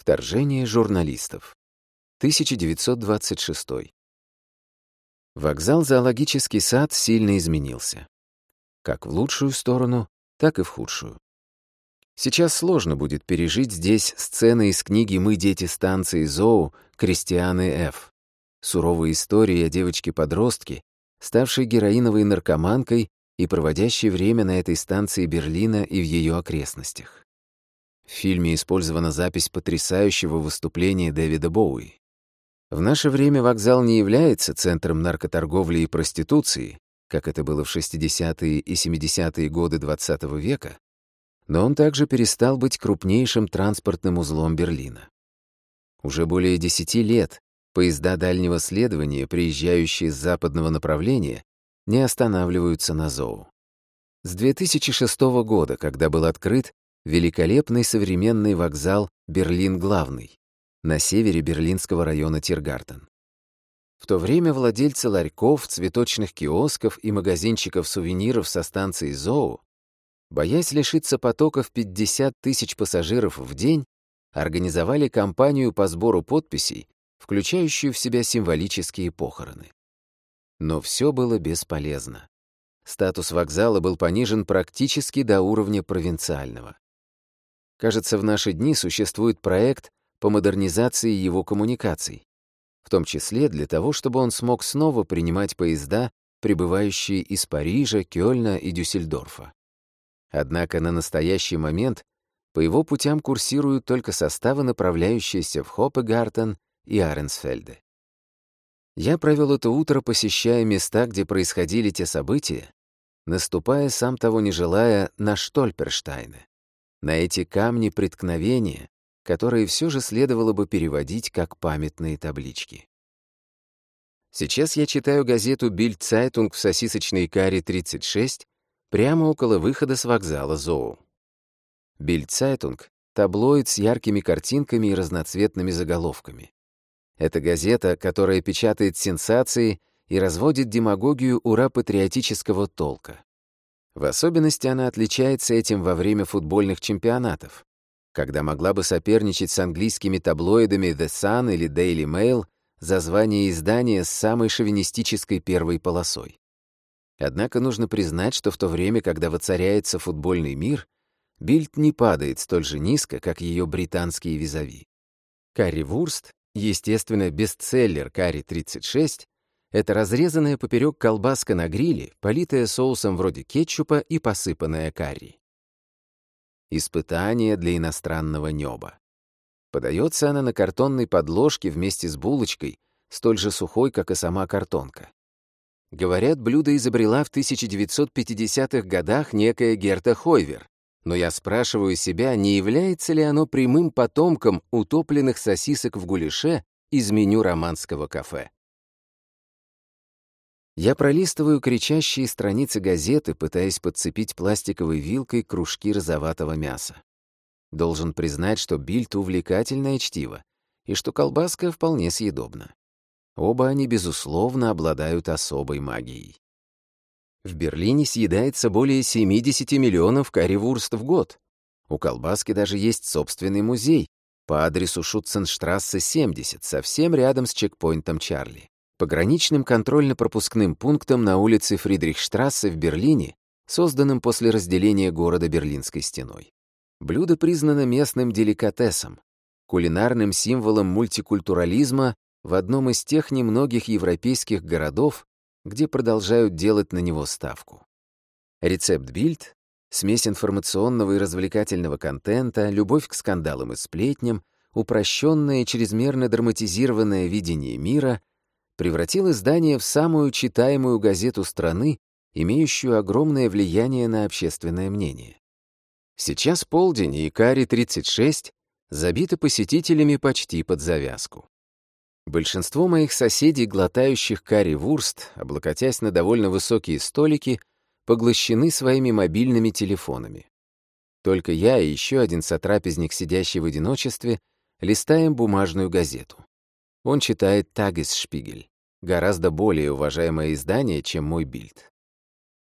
Вторжение журналистов. 1926. Вокзал «Зоологический сад» сильно изменился. Как в лучшую сторону, так и в худшую. Сейчас сложно будет пережить здесь сцены из книги «Мы дети станции ЗОУ» Кристианы Ф. Суровые истории о девочке-подростке, ставшей героиновой наркоманкой и проводящей время на этой станции Берлина и в ее окрестностях. В фильме использована запись потрясающего выступления Дэвида Боуи. В наше время вокзал не является центром наркоторговли и проституции, как это было в 60-е и 70-е годы XX -го века, но он также перестал быть крупнейшим транспортным узлом Берлина. Уже более 10 лет поезда дальнего следования, приезжающие с западного направления, не останавливаются на Зоу. С 2006 года, когда был открыт великолепный современный вокзал Берлин-Главный на севере берлинского района Тиргартен. В то время владельцы ларьков, цветочных киосков и магазинчиков сувениров со станции ЗОУ, боясь лишиться потоков 50 тысяч пассажиров в день, организовали кампанию по сбору подписей, включающую в себя символические похороны. Но все было бесполезно. Статус вокзала был понижен практически до уровня провинциального. Кажется, в наши дни существует проект по модернизации его коммуникаций, в том числе для того, чтобы он смог снова принимать поезда, прибывающие из Парижа, Кёльна и Дюссельдорфа. Однако на настоящий момент по его путям курсируют только составы, направляющиеся в Хоппегартен и Аренсфельде. Я провел это утро, посещая места, где происходили те события, наступая, сам того не желая, на Штольперштайны на эти камни преткновения, которые все же следовало бы переводить как памятные таблички. Сейчас я читаю газету «Бильд-цайтунг» в сосисочной Curry 36 прямо около выхода с вокзала Zoo. «Бильд-цайтунг» — таблоид с яркими картинками и разноцветными заголовками. Это газета, которая печатает сенсации и разводит демагогию ура-патриотического толка. В особенности она отличается этим во время футбольных чемпионатов, когда могла бы соперничать с английскими таблоидами The Sun или Daily Mail за звание издания с самой шовинистической первой полосой. Однако нужно признать, что в то время, когда воцаряется футбольный мир, Бильд не падает столь же низко, как ее британские визави. Карри Вурст, естественно, бестселлер Карри 36, это разрезанная поперек колбаска на гриле, политая соусом вроде кетчупа и посыпанная карри. Испытание для иностранного неба. Подается она на картонной подложке вместе с булочкой, столь же сухой, как и сама картонка. Говорят, блюдо изобрела в 1950-х годах некая Герта Хойвер, но я спрашиваю себя, не является ли оно прямым потомком утопленных сосисок в гулеше из меню романского кафе. Я пролистываю кричащие страницы газеты, пытаясь подцепить пластиковой вилкой кружки розоватого мяса. Должен признать, что бильт — увлекательное чтиво, и что колбаска вполне съедобна. Оба они, безусловно, обладают особой магией. В Берлине съедается более 70 миллионов карри-вурст в год. У колбаски даже есть собственный музей по адресу Шутценштрассе 70, совсем рядом с чекпоинтом Чарли пограничным контрольно-пропускным пунктом на улице Фридрихштрассе в Берлине, созданным после разделения города Берлинской стеной. Блюдо признано местным деликатесом, кулинарным символом мультикультурализма в одном из тех немногих европейских городов, где продолжают делать на него ставку. Рецепт Бильд — смесь информационного и развлекательного контента, любовь к скандалам и сплетням, упрощенное и чрезмерно драматизированное видение мира, превратил издание в самую читаемую газету страны, имеющую огромное влияние на общественное мнение. Сейчас полдень, и Кари-36 забиты посетителями почти под завязку. Большинство моих соседей, глотающих карри-вурст, облокотясь на довольно высокие столики, поглощены своими мобильными телефонами. Только я и еще один сотрапезник, сидящий в одиночестве, листаем бумажную газету. Он читает «Тагесшпигель» гораздо более уважаемое издание, чем мой бильд.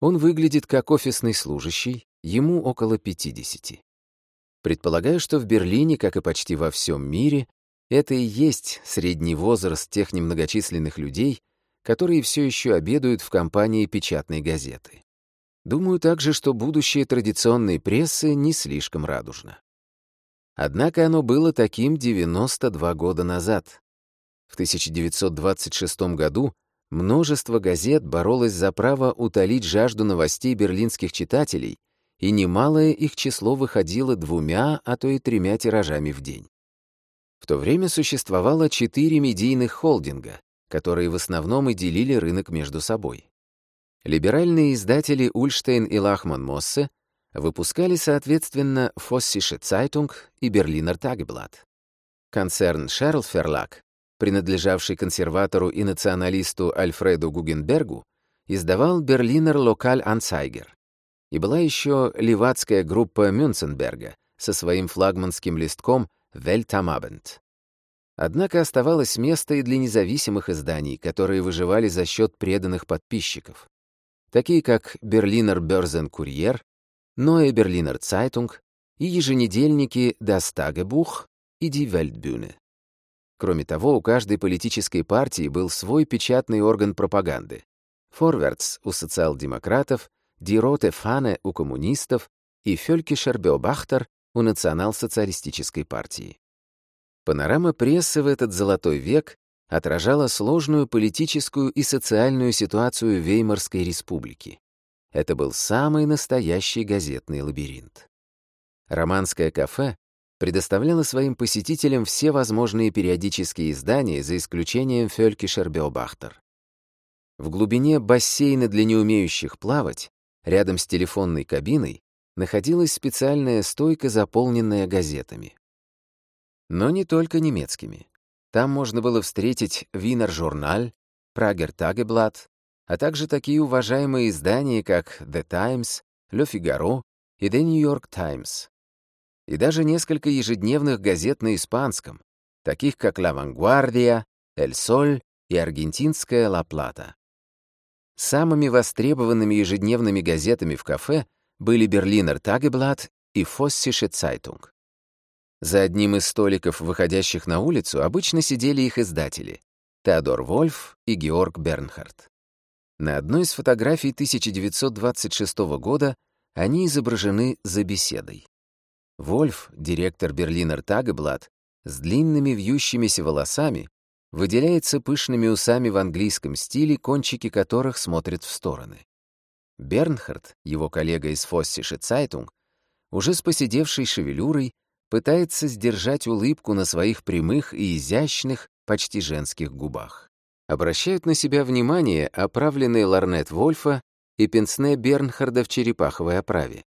Он выглядит как офисный служащий, ему около 50. Предполагаю, что в Берлине, как и почти во всем мире, это и есть средний возраст тех немногочисленных людей, которые все еще обедают в компании печатной газеты. Думаю также, что будущее традиционной прессы не слишком радужно. Однако оно было таким 92 года назад, в 1926 году множество газет боролось за право утолить жажду новостей берлинских читателей, и немалое их число выходило двумя, а то и тремя тиражами в день. В то время существовало четыре медийных холдинга, которые в основном и делили рынок между собой. Либеральные издатели Ульштейн и Лахман Моссе выпускали, соответственно, Фоссише Цайтунг и Берлинер Тагеблат. Концерн Шерль-Ферлаг принадлежавший консерватору и националисту Альфреду Гугенбергу, издавал Берлинер Локаль Анцайгер. И была еще левацкая группа Мюнценберга со своим флагманским листком «Вельтамабенд». Однако оставалось место и для независимых изданий, которые выживали за счет преданных подписчиков. Такие как «Берлинер Бёрзен Курьер», «Нойе Берлинер Цайтунг» и еженедельники «Das Tagebuch» и «Die Weltbühne». Кроме того, у каждой политической партии был свой печатный орган пропаганды. «Форвардс» у социал-демократов, «Дироте Фане» у коммунистов и «Фелькишер Беобахтер» у национал-социалистической партии. Панорама прессы в этот золотой век отражала сложную политическую и социальную ситуацию Веймарской республики. Это был самый настоящий газетный лабиринт. Романское кафе предоставляла своим посетителям все возможные периодические издания, за исключением Фельки Шербеобахтер. В глубине бассейна для неумеющих плавать, рядом с телефонной кабиной, находилась специальная стойка, заполненная газетами. Но не только немецкими. Там можно было встретить Винер Журналь, Прагер Тагеблат, а также такие уважаемые издания, как The Times, Le Figaro и The New York Times и даже несколько ежедневных газет на испанском, таких как «Ла Вангвардия», «Эль Соль» и «Аргентинская Ла Плата». Самыми востребованными ежедневными газетами в кафе были «Берлинер Тагеблат» и «Фоссише Цайтунг». За одним из столиков, выходящих на улицу, обычно сидели их издатели — Теодор Вольф и Георг Бернхард. На одной из фотографий 1926 года они изображены за беседой. Вольф, директор Берлинер Тагеблат, с длинными вьющимися волосами, выделяется пышными усами в английском стиле, кончики которых смотрят в стороны. Бернхард, его коллега из Фоссише Цайтунг, уже с поседевшей шевелюрой, пытается сдержать улыбку на своих прямых и изящных, почти женских губах. Обращают на себя внимание оправленные ларнет Вольфа и пенсне Бернхарда в черепаховой оправе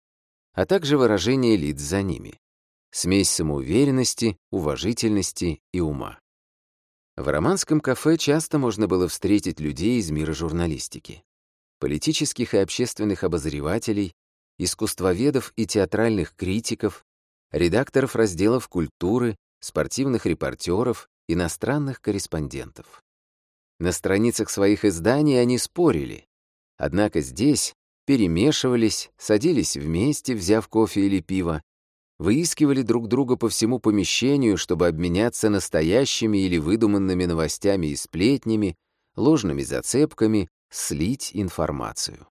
а также выражение лиц за ними. Смесь самоуверенности, уважительности и ума. В романском кафе часто можно было встретить людей из мира журналистики. Политических и общественных обозревателей, искусствоведов и театральных критиков, редакторов разделов культуры, спортивных репортеров, иностранных корреспондентов. На страницах своих изданий они спорили. Однако здесь перемешивались, садились вместе, взяв кофе или пиво, выискивали друг друга по всему помещению, чтобы обменяться настоящими или выдуманными новостями и сплетнями, ложными зацепками, слить информацию.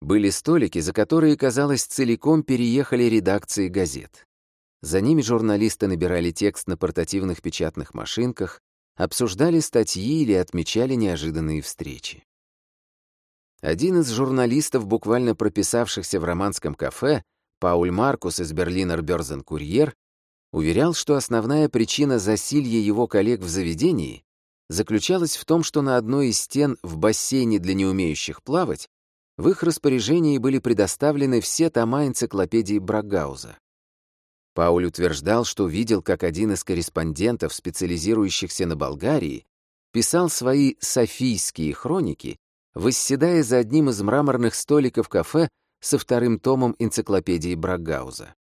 Были столики, за которые, казалось, целиком переехали редакции газет. За ними журналисты набирали текст на портативных печатных машинках, обсуждали статьи или отмечали неожиданные встречи. Один из журналистов, буквально прописавшихся в романском кафе, Пауль Маркус из Берлинер Бёрзен Курьер, уверял, что основная причина засилья его коллег в заведении заключалась в том, что на одной из стен в бассейне для неумеющих плавать в их распоряжении были предоставлены все тома энциклопедии Брагауза. Пауль утверждал, что видел, как один из корреспондентов, специализирующихся на Болгарии, писал свои «Софийские хроники» восседая за одним из мраморных столиков кафе со вторым томом энциклопедии Брагауза.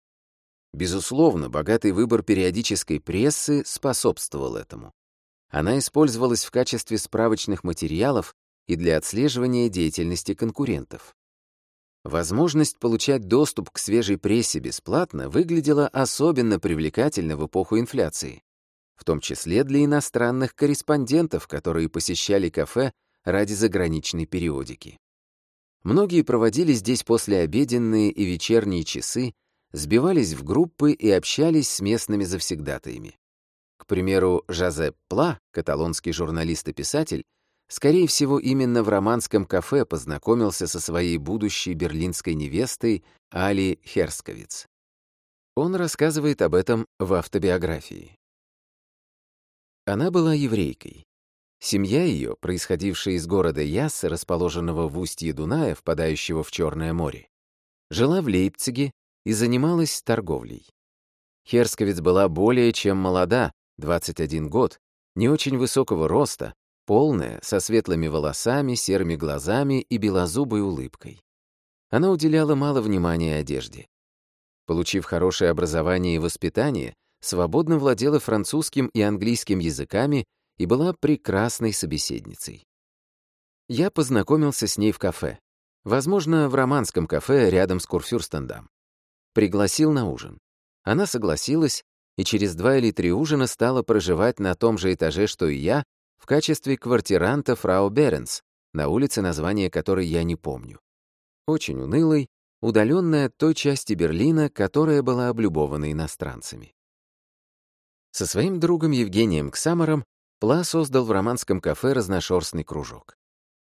Безусловно, богатый выбор периодической прессы способствовал этому. Она использовалась в качестве справочных материалов и для отслеживания деятельности конкурентов. Возможность получать доступ к свежей прессе бесплатно выглядела особенно привлекательно в эпоху инфляции, в том числе для иностранных корреспондентов, которые посещали кафе ради заграничной периодики. Многие проводили здесь послеобеденные и вечерние часы, сбивались в группы и общались с местными завсегдатаями. К примеру, Жозеп Пла, каталонский журналист и писатель, скорее всего, именно в романском кафе познакомился со своей будущей берлинской невестой Али Херсковиц. Он рассказывает об этом в автобиографии. Она была еврейкой. Семья ее, происходившая из города Яс, расположенного в устье Дуная, впадающего в Черное море, жила в Лейпциге и занималась торговлей. Херсковец была более чем молода, 21 год, не очень высокого роста, полная, со светлыми волосами, серыми глазами и белозубой улыбкой. Она уделяла мало внимания одежде. Получив хорошее образование и воспитание, свободно владела французским и английским языками и была прекрасной собеседницей. Я познакомился с ней в кафе. Возможно, в романском кафе рядом с Курфюрстендам. Пригласил на ужин. Она согласилась и через два или три ужина стала проживать на том же этаже, что и я, в качестве квартиранта фрау Беренс, на улице, название которой я не помню. Очень унылой, удаленной от той части Берлина, которая была облюбована иностранцами. Со своим другом Евгением Ксамаром Пла создал в романском кафе разношерстный кружок.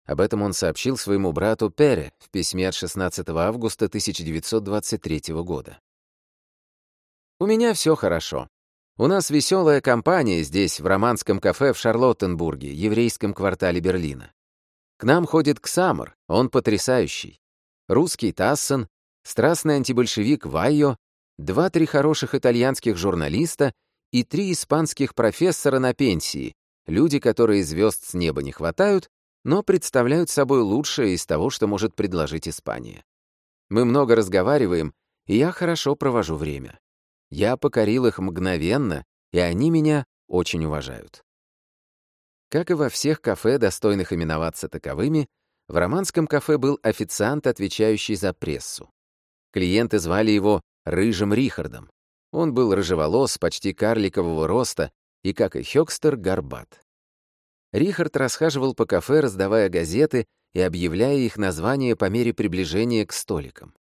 Об этом он сообщил своему брату Пере в письме от 16 августа 1923 года. «У меня все хорошо. У нас веселая компания здесь, в романском кафе в Шарлоттенбурге, еврейском квартале Берлина. К нам ходит Ксамар, он потрясающий. Русский Тассен, страстный антибольшевик Вайо, два-три хороших итальянских журналиста — и три испанских профессора на пенсии, Люди, которые звезд с неба не хватают, но представляют собой лучшее из того, что может предложить Испания. Мы много разговариваем, и я хорошо провожу время. Я покорил их мгновенно, и они меня очень уважают. Как и во всех кафе, достойных именоваться таковыми, в романском кафе был официант, отвечающий за прессу. Клиенты звали его «Рыжим Рихардом». Он был рыжеволос, почти карликового роста, и, как и Хёкстер, горбат. Рихард расхаживал по кафе, раздавая газеты и объявляя их названия по мере приближения к столикам.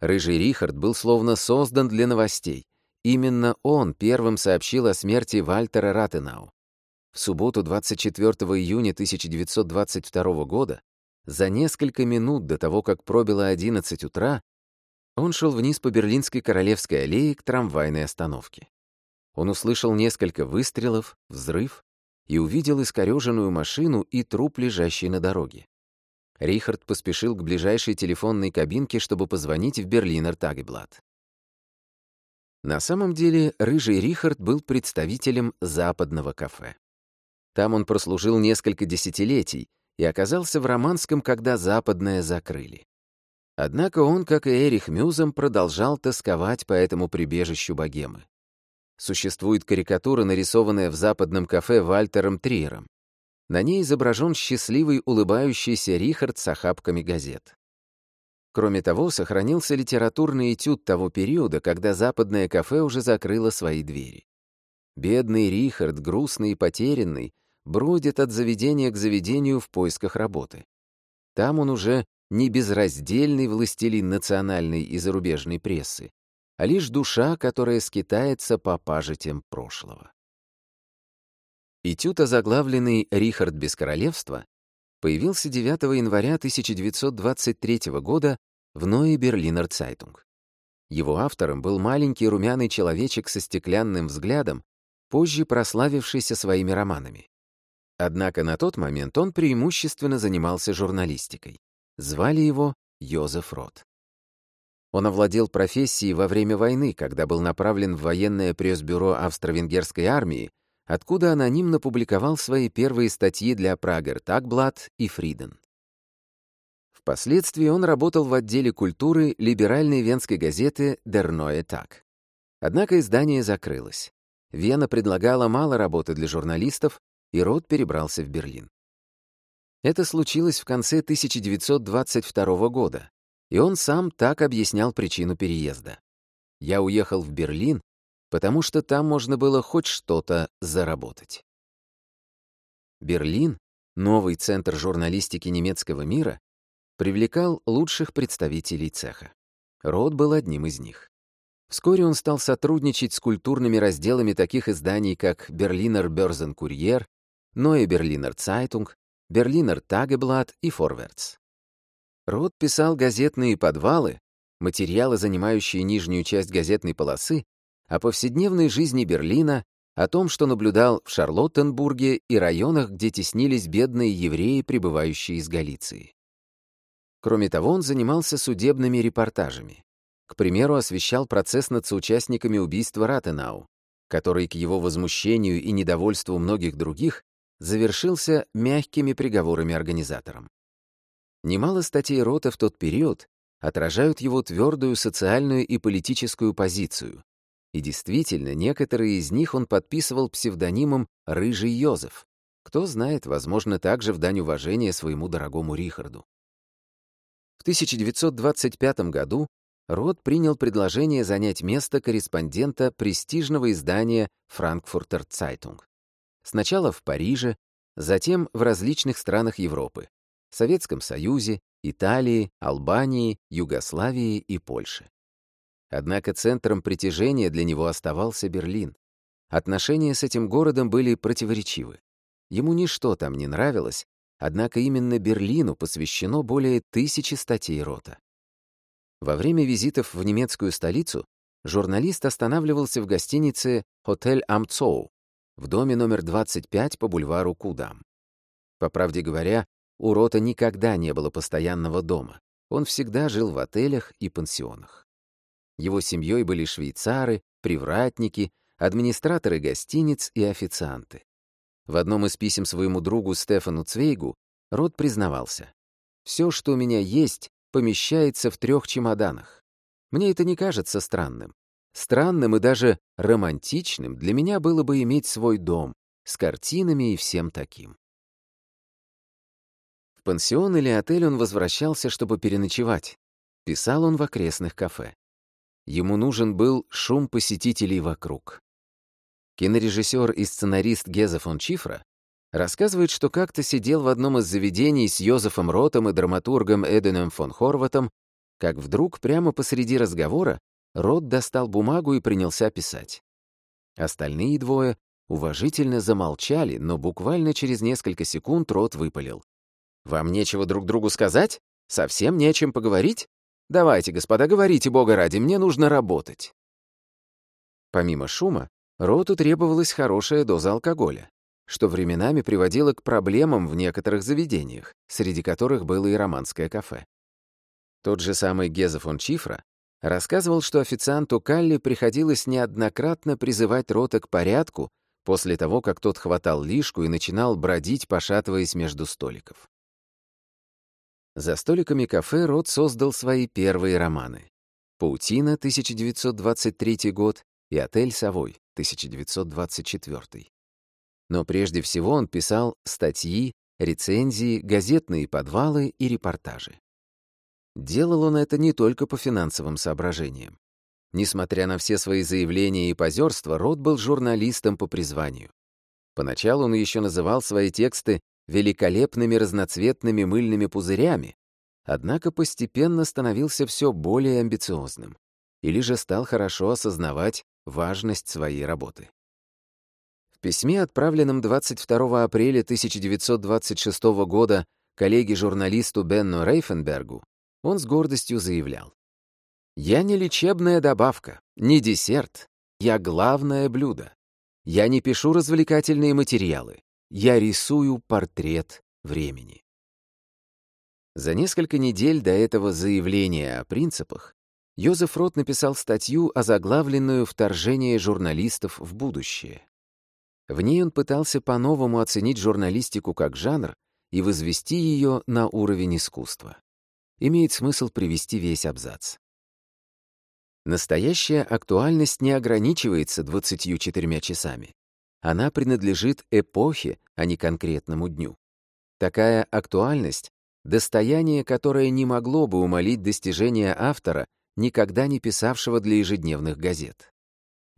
Рыжий Рихард был словно создан для новостей. Именно он первым сообщил о смерти Вальтера Ратенау. В субботу 24 июня 1922 года, за несколько минут до того, как пробило 11 утра, он шел вниз по Берлинской Королевской аллее к трамвайной остановке. Он услышал несколько выстрелов, взрыв и увидел искореженную машину и труп, лежащий на дороге. Рихард поспешил к ближайшей телефонной кабинке, чтобы позвонить в Берлинер Тагеблат. На самом деле, Рыжий Рихард был представителем западного кафе. Там он прослужил несколько десятилетий и оказался в Романском, когда западное закрыли. Однако он, как и Эрих Мюзом, продолжал тосковать по этому прибежищу богемы. Существует карикатура, нарисованная в западном кафе Вальтером Триером. На ней изображен счастливый улыбающийся Рихард с охапками газет. Кроме того, сохранился литературный этюд того периода, когда западное кафе уже закрыло свои двери. Бедный Рихард, грустный и потерянный, бродит от заведения к заведению в поисках работы. Там он уже не безраздельный властелин национальной и зарубежной прессы, а лишь душа, которая скитается по пажитям прошлого. Этюд, озаглавленный «Рихард без королевства», появился 9 января 1923 года в Нойе Берлинер Цайтунг. Его автором был маленький румяный человечек со стеклянным взглядом, позже прославившийся своими романами. Однако на тот момент он преимущественно занимался журналистикой. Звали его Йозеф Рот. Он овладел профессией во время войны, когда был направлен в военное пресс-бюро австро-венгерской армии, откуда анонимно публиковал свои первые статьи для Прагер Такблат и Фриден. Впоследствии он работал в отделе культуры либеральной венской газеты «Дерное Так». Однако издание закрылось. Вена предлагала мало работы для журналистов, и Рот перебрался в Берлин. Это случилось в конце 1922 года, и он сам так объяснял причину переезда. «Я уехал в Берлин, потому что там можно было хоть что-то заработать». Берлин, новый центр журналистики немецкого мира, привлекал лучших представителей цеха. Рот был одним из них. Вскоре он стал сотрудничать с культурными разделами таких изданий, как «Берлинер Бёрзен Курьер», «Neue Берлинер Zeitung», «Берлинер Tageblatt» и «Форвардс». Рот писал газетные подвалы, материалы, занимающие нижнюю часть газетной полосы, о повседневной жизни Берлина, о том, что наблюдал в Шарлоттенбурге и районах, где теснились бедные евреи, прибывающие из Галиции. Кроме того, он занимался судебными репортажами. К примеру, освещал процесс над соучастниками убийства Ратенау, который к его возмущению и недовольству многих других завершился мягкими приговорами организаторам. Немало статей Рота в тот период отражают его твердую социальную и политическую позицию. И действительно, некоторые из них он подписывал псевдонимом «Рыжий Йозеф». Кто знает, возможно, также в дань уважения своему дорогому Рихарду. В 1925 году Рот принял предложение занять место корреспондента престижного издания «Франкфуртер Цайтунг». Сначала в Париже, затем в различных странах Европы. Советском Союзе, Италии, Албании, Югославии и Польше. Однако центром притяжения для него оставался Берлин. Отношения с этим городом были противоречивы. Ему ничто там не нравилось, однако именно Берлину посвящено более тысячи статей Рота. Во время визитов в немецкую столицу журналист останавливался в гостинице «Отель Амцоу» в доме номер 25 по бульвару Кудам. По правде говоря, у Рота никогда не было постоянного дома. Он всегда жил в отелях и пансионах. Его семьей были швейцары, привратники, администраторы гостиниц и официанты. В одном из писем своему другу Стефану Цвейгу Рот признавался. «Все, что у меня есть, помещается в трех чемоданах. Мне это не кажется странным. Странным и даже романтичным для меня было бы иметь свой дом с картинами и всем таким пансион или отель он возвращался, чтобы переночевать. Писал он в окрестных кафе. Ему нужен был шум посетителей вокруг. Кинорежиссер и сценарист Геза фон Чифра рассказывает, что как-то сидел в одном из заведений с Йозефом Ротом и драматургом Эденом фон Хорватом, как вдруг прямо посреди разговора Рот достал бумагу и принялся писать. Остальные двое уважительно замолчали, но буквально через несколько секунд Рот выпалил. Вам нечего друг другу сказать? Совсем не о чем поговорить? Давайте, господа, говорите, бога ради, мне нужно работать. Помимо шума, роту требовалась хорошая доза алкоголя, что временами приводило к проблемам в некоторых заведениях, среди которых было и романское кафе. Тот же самый Геза фон Чифра рассказывал, что официанту Калли приходилось неоднократно призывать рота к порядку после того, как тот хватал лишку и начинал бродить, пошатываясь между столиков. За столиками кафе Рот создал свои первые романы. «Паутина» 1923 год и «Отель Совой» 1924. Но прежде всего он писал статьи, рецензии, газетные подвалы и репортажи. Делал он это не только по финансовым соображениям. Несмотря на все свои заявления и позерства, Рот был журналистом по призванию. Поначалу он еще называл свои тексты великолепными разноцветными мыльными пузырями, однако постепенно становился все более амбициозным или же стал хорошо осознавать важность своей работы. В письме, отправленном 22 апреля 1926 года коллеге-журналисту Бенну Рейфенбергу, он с гордостью заявлял. «Я не лечебная добавка, не десерт. Я главное блюдо. Я не пишу развлекательные материалы я рисую портрет времени. За несколько недель до этого заявления о принципах Йозеф Рот написал статью, озаглавленную «Вторжение журналистов в будущее». В ней он пытался по-новому оценить журналистику как жанр и возвести ее на уровень искусства. Имеет смысл привести весь абзац. Настоящая актуальность не ограничивается 24 часами. Она принадлежит эпохе, а не конкретному дню. Такая актуальность — достояние, которое не могло бы умолить достижения автора, никогда не писавшего для ежедневных газет.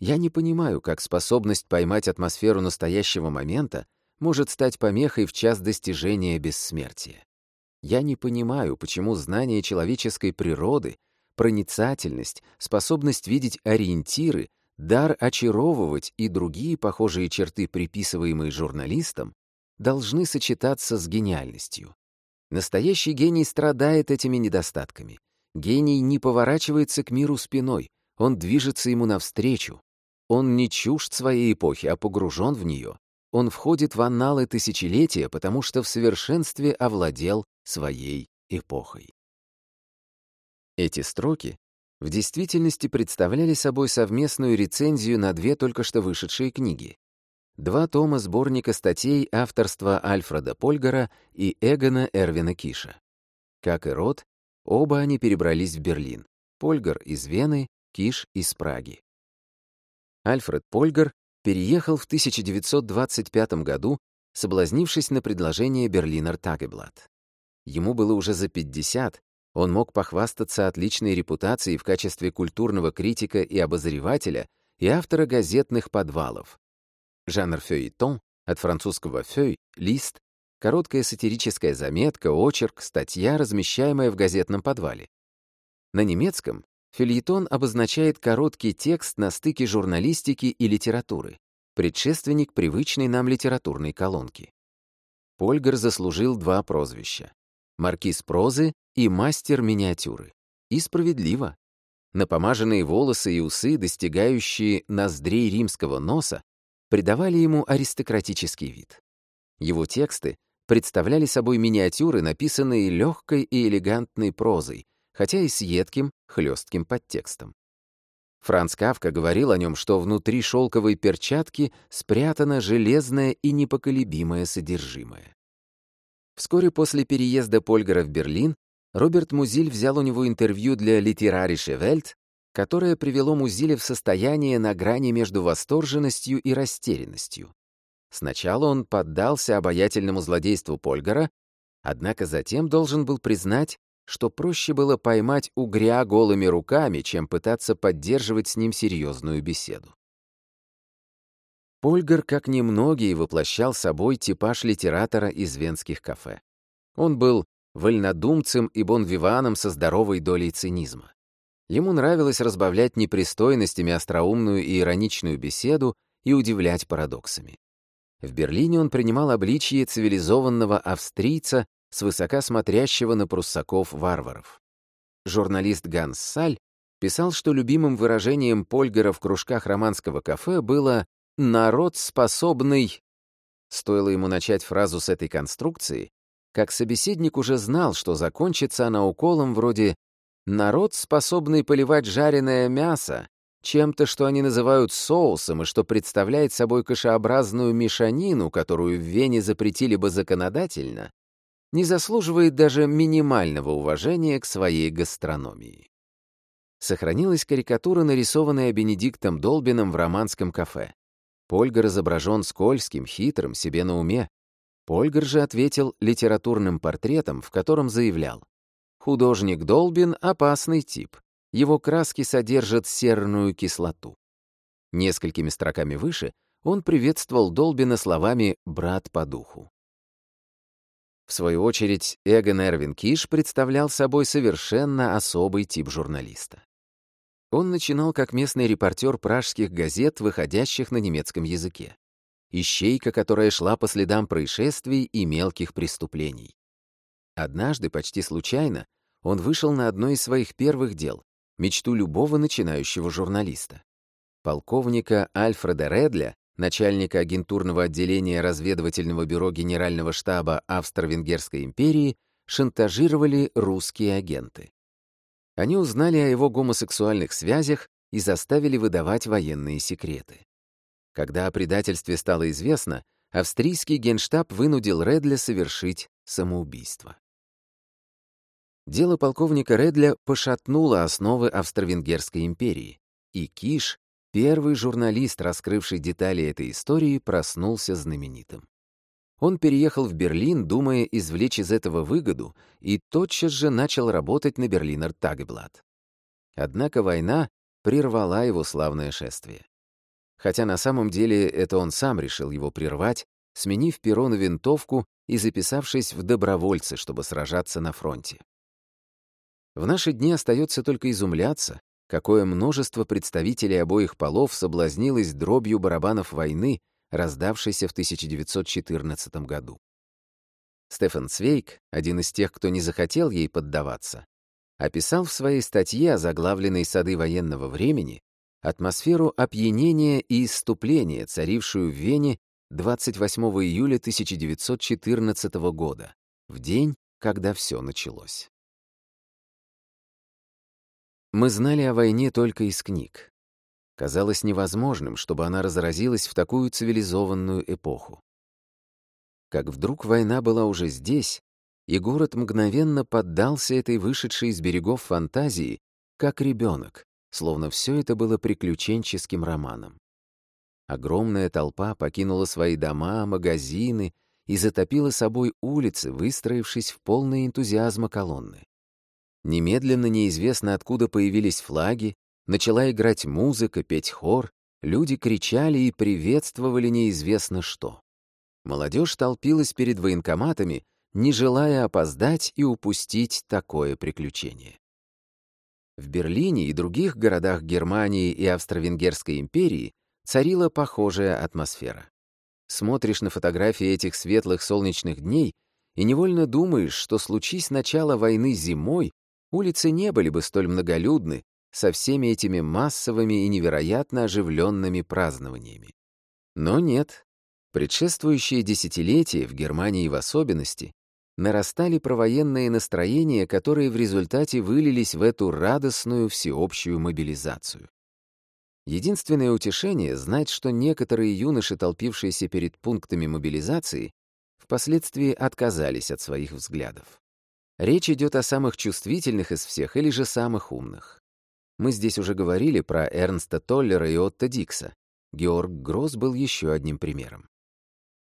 Я не понимаю, как способность поймать атмосферу настоящего момента может стать помехой в час достижения бессмертия. Я не понимаю, почему знание человеческой природы, проницательность, способность видеть ориентиры Дар очаровывать и другие похожие черты, приписываемые журналистам, должны сочетаться с гениальностью. Настоящий гений страдает этими недостатками. Гений не поворачивается к миру спиной, он движется ему навстречу. Он не чужд своей эпохи, а погружен в нее. Он входит в анналы тысячелетия, потому что в совершенстве овладел своей эпохой. Эти строки в действительности представляли собой совместную рецензию на две только что вышедшие книги. Два тома сборника статей авторства Альфреда Польгара и Эгона Эрвина Киша. Как и Рот, оба они перебрались в Берлин. Польгар из Вены, Киш из Праги. Альфред Польгар переехал в 1925 году, соблазнившись на предложение Берлинер Тагеблат. Ему было уже за 50, он мог похвастаться отличной репутацией в качестве культурного критика и обозревателя и автора газетных подвалов. Жанр фёйтон от французского «фёй» — «лист», короткая сатирическая заметка, очерк, статья, размещаемая в газетном подвале. На немецком фельетон обозначает короткий текст на стыке журналистики и литературы, предшественник привычной нам литературной колонки. Польгар заслужил два прозвища — маркиз прозы и мастер миниатюры. И справедливо. Напомаженные волосы и усы, достигающие ноздрей римского носа, придавали ему аристократический вид. Его тексты представляли собой миниатюры, написанные легкой и элегантной прозой, хотя и с едким, хлестким подтекстом. Франц Кавка говорил о нем, что внутри шелковой перчатки спрятано железное и непоколебимое содержимое. Вскоре после переезда Польгера в Берлин Роберт Музиль взял у него интервью для «Литерарише Вельт», которое привело Музиля в состояние на грани между восторженностью и растерянностью. Сначала он поддался обаятельному злодейству Польгара, однако затем должен был признать, что проще было поймать угря голыми руками, чем пытаться поддерживать с ним серьезную беседу. Польгар, как немногие, воплощал собой типаж литератора из венских кафе. Он был вольнодумцем и бонвиваном со здоровой долей цинизма. Ему нравилось разбавлять непристойностями остроумную и ироничную беседу и удивлять парадоксами. В Берлине он принимал обличье цивилизованного австрийца, свысока смотрящего на пруссаков-варваров. Журналист Ганс Саль писал, что любимым выражением Польгера в кружках романского кафе было «народ, способный...» Стоило ему начать фразу с этой конструкции, как собеседник уже знал, что закончится она уколом вроде «народ, способный поливать жареное мясо», чем-то, что они называют соусом и что представляет собой кашеобразную мешанину, которую в Вене запретили бы законодательно, не заслуживает даже минимального уважения к своей гастрономии. Сохранилась карикатура, нарисованная Бенедиктом Долбином в романском кафе. Польга разображен скользким, хитрым, себе на уме, Польгар же ответил литературным портретом, в котором заявлял «Художник Долбин — опасный тип. Его краски содержат серную кислоту». Несколькими строками выше он приветствовал Долбина словами «брат по духу». В свою очередь, Эгон Эрвин Киш представлял собой совершенно особый тип журналиста. Он начинал как местный репортер пражских газет, выходящих на немецком языке ищейка, которая шла по следам происшествий и мелких преступлений. Однажды, почти случайно, он вышел на одно из своих первых дел, мечту любого начинающего журналиста. Полковника Альфреда Редля, начальника агентурного отделения разведывательного бюро Генерального штаба Австро-Венгерской империи, шантажировали русские агенты. Они узнали о его гомосексуальных связях и заставили выдавать военные секреты. Когда о предательстве стало известно, австрийский генштаб вынудил Редля совершить самоубийство. Дело полковника Редля пошатнуло основы Австро-Венгерской империи, и Киш, первый журналист, раскрывший детали этой истории, проснулся знаменитым. Он переехал в Берлин, думая извлечь из этого выгоду, и тотчас же начал работать на Берлинер Тагблат. Однако война прервала его славное шествие хотя на самом деле это он сам решил его прервать, сменив перо на винтовку и записавшись в добровольцы, чтобы сражаться на фронте. В наши дни остается только изумляться, какое множество представителей обоих полов соблазнилось дробью барабанов войны, раздавшейся в 1914 году. Стефан Цвейк, один из тех, кто не захотел ей поддаваться, описал в своей статье, о заглавленной «Сады военного времени», атмосферу опьянения и иступления, царившую в Вене 28 июля 1914 года, в день, когда все началось. Мы знали о войне только из книг. Казалось невозможным, чтобы она разразилась в такую цивилизованную эпоху. Как вдруг война была уже здесь, и город мгновенно поддался этой вышедшей из берегов фантазии, как ребенок, словно все это было приключенческим романом. Огромная толпа покинула свои дома, магазины и затопила собой улицы, выстроившись в полный энтузиазма колонны. Немедленно неизвестно откуда появились флаги, начала играть музыка, петь хор, люди кричали и приветствовали неизвестно что. Молодежь толпилась перед военкоматами, не желая опоздать и упустить такое приключение. В Берлине и других городах Германии и Австро-Венгерской империи царила похожая атмосфера. Смотришь на фотографии этих светлых солнечных дней и невольно думаешь, что случись начало войны зимой, улицы не были бы столь многолюдны со всеми этими массовыми и невероятно оживленными празднованиями. Но нет. Предшествующие десятилетия, в Германии в особенности, нарастали провоенные настроения, которые в результате вылились в эту радостную всеобщую мобилизацию. Единственное утешение — знать, что некоторые юноши, толпившиеся перед пунктами мобилизации, впоследствии отказались от своих взглядов. Речь идет о самых чувствительных из всех или же самых умных. Мы здесь уже говорили про Эрнста Толлера и Отто Дикса. Георг Гросс был еще одним примером.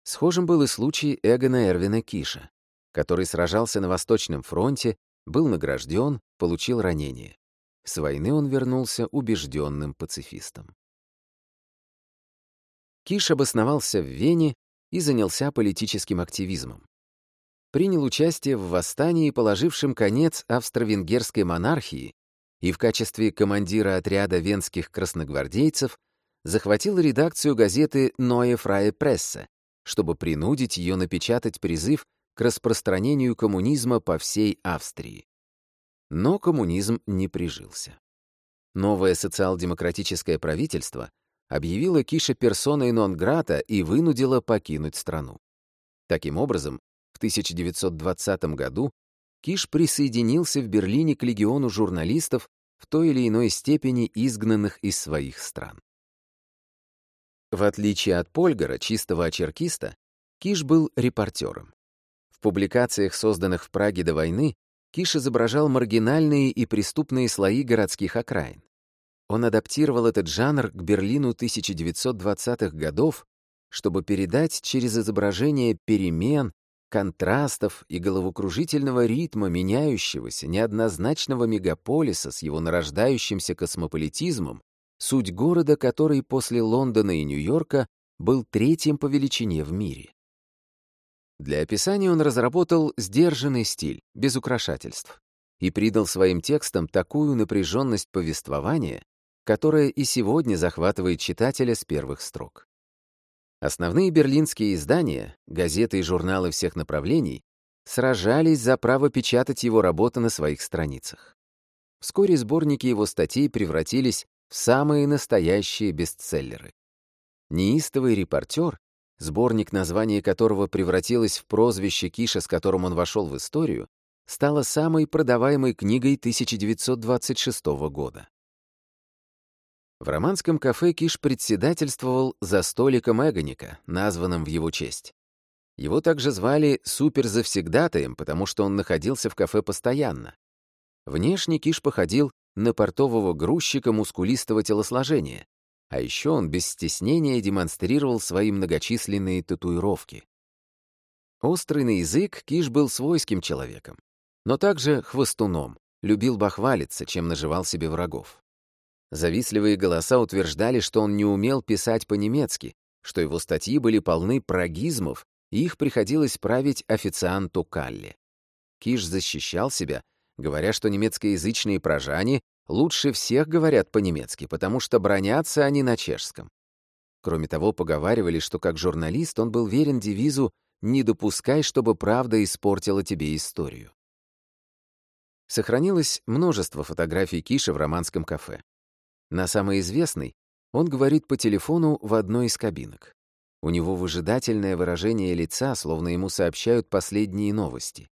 Схожим был и случай Эгона Эрвина Киша который сражался на Восточном фронте, был награжден, получил ранение. С войны он вернулся убежденным пацифистом. Киш обосновался в Вене и занялся политическим активизмом. Принял участие в восстании, положившем конец австро-венгерской монархии, и в качестве командира отряда венских красногвардейцев захватил редакцию газеты «Ное Фрае Пресса», чтобы принудить ее напечатать призыв к распространению коммунизма по всей Австрии. Но коммунизм не прижился. Новое социал-демократическое правительство объявило Киша персоной нон-грата и вынудило покинуть страну. Таким образом, в 1920 году Киш присоединился в Берлине к легиону журналистов в той или иной степени изгнанных из своих стран. В отличие от Польгора чистого очеркиста, Киш был репортером. В публикациях, созданных в Праге до войны, Киш изображал маргинальные и преступные слои городских окраин. Он адаптировал этот жанр к Берлину 1920-х годов, чтобы передать через изображение перемен, контрастов и головокружительного ритма меняющегося, неоднозначного мегаполиса с его нарождающимся космополитизмом, суть города, который после Лондона и Нью-Йорка был третьим по величине в мире. Для описания он разработал сдержанный стиль, без украшательств, и придал своим текстам такую напряженность повествования, которая и сегодня захватывает читателя с первых строк. Основные берлинские издания, газеты и журналы всех направлений сражались за право печатать его работы на своих страницах. Вскоре сборники его статей превратились в самые настоящие бестселлеры. Неистовый репортер сборник, название которого превратилось в прозвище Киша, с которым он вошел в историю, стала самой продаваемой книгой 1926 года. В романском кафе Киш председательствовал за столиком Эгоника, названным в его честь. Его также звали суперзавсегдатаем, потому что он находился в кафе постоянно. Внешне Киш походил на портового грузчика мускулистого телосложения, а еще он без стеснения демонстрировал свои многочисленные татуировки. Острый на язык Киш был свойским человеком, но также хвостуном, любил бахвалиться, чем наживал себе врагов. Завистливые голоса утверждали, что он не умел писать по-немецки, что его статьи были полны прогизмов, и их приходилось править официанту Калли. Киш защищал себя, говоря, что немецкоязычные прожане лучше всех говорят по-немецки, потому что бронятся они на чешском. Кроме того, поговаривали, что как журналист он был верен девизу «Не допускай, чтобы правда испортила тебе историю». Сохранилось множество фотографий Киша в романском кафе. На самый известный он говорит по телефону в одной из кабинок. У него выжидательное выражение лица, словно ему сообщают последние новости.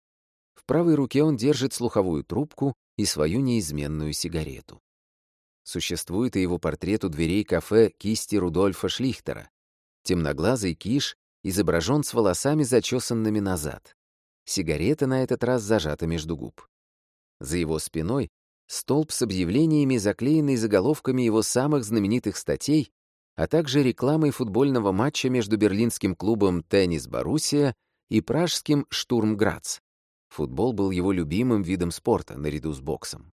В правой руке он держит слуховую трубку, и свою неизменную сигарету. Существует и его портрет у дверей кафе кисти Рудольфа Шлихтера. Темноглазый киш изображен с волосами, зачесанными назад. Сигарета на этот раз зажата между губ. За его спиной столб с объявлениями, заклеенный заголовками его самых знаменитых статей, а также рекламой футбольного матча между берлинским клубом «Теннис Боруссия» и пражским «Штурм Грац». Футбол был его любимым видом спорта наряду с боксом.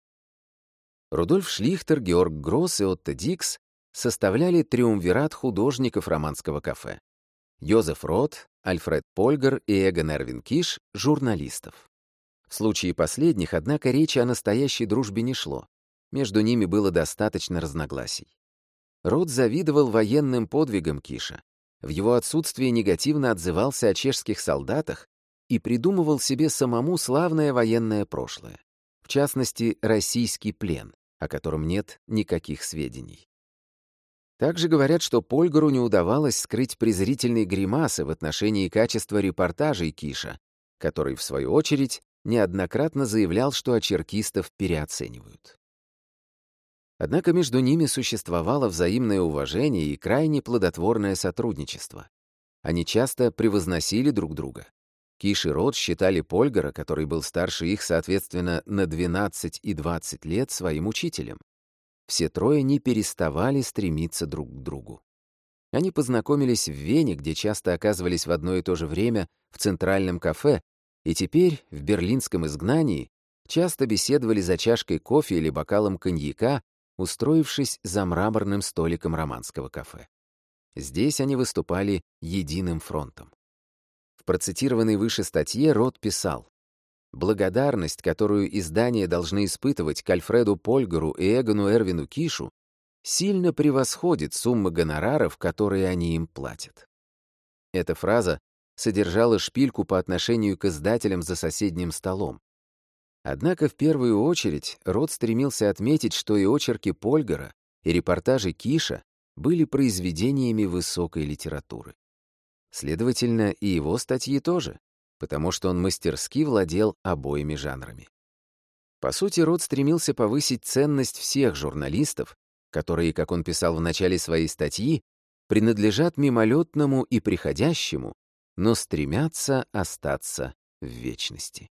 Рудольф Шлихтер, Георг Гросс и Отто Дикс составляли триумвират художников романского кафе. Йозеф Рот, Альфред Польгер и Эгон Эрвин Киш — журналистов. В случае последних, однако, речи о настоящей дружбе не шло. Между ними было достаточно разногласий. Рот завидовал военным подвигам Киша. В его отсутствии негативно отзывался о чешских солдатах и придумывал себе самому славное военное прошлое, в частности, российский плен, о котором нет никаких сведений. Также говорят, что Польгару не удавалось скрыть презрительные гримасы в отношении качества репортажей Киша, который, в свою очередь, неоднократно заявлял, что очеркистов переоценивают. Однако между ними существовало взаимное уважение и крайне плодотворное сотрудничество. Они часто превозносили друг друга, Киш и Рот считали Польгора, который был старше их, соответственно, на 12 и 20 лет, своим учителем. Все трое не переставали стремиться друг к другу. Они познакомились в Вене, где часто оказывались в одно и то же время в центральном кафе, и теперь, в берлинском изгнании, часто беседовали за чашкой кофе или бокалом коньяка, устроившись за мраморным столиком романского кафе. Здесь они выступали единым фронтом. В процитированной выше статье Рот писал, «Благодарность, которую издания должны испытывать к Альфреду Польгару и Эгону Эрвину Кишу, сильно превосходит суммы гонораров, которые они им платят». Эта фраза содержала шпильку по отношению к издателям за соседним столом. Однако в первую очередь Рот стремился отметить, что и очерки Польгара, и репортажи Киша были произведениями высокой литературы. Следовательно, и его статьи тоже, потому что он мастерски владел обоими жанрами. По сути, Рот стремился повысить ценность всех журналистов, которые, как он писал в начале своей статьи, принадлежат мимолетному и приходящему, но стремятся остаться в вечности.